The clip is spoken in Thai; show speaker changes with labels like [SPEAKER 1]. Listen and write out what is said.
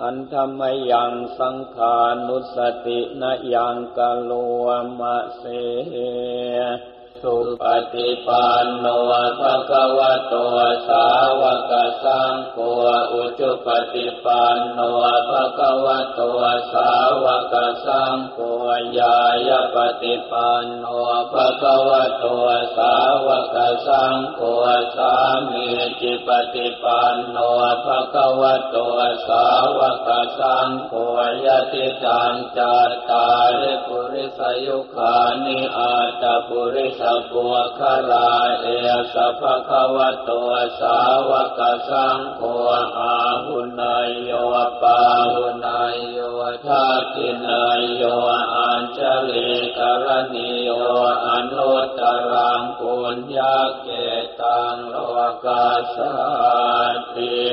[SPEAKER 1] หันธรรมยังสังขานุสตินยังกะโลมะเสสุปฏิปันโนภะคะวะโตสาวกสังโฆอุจุปฏิปันโนภะคะวะโตสาวกสังโฆญาญปฏิปันโนภะคะวะโตสาว กสังโฆสามีจิปฏิปันโนภะคะวะโตสาวกสังโฆยติตังจัตตาริปุริสยุคานิอาตปุริสปุคลาเอสภะคะวะโตสาวกสังโฆอาหุนายโยปาหุนายโยทักินายโย ลิกรณีโออนุตตรังปุญญาเกตังโลกาสัตติ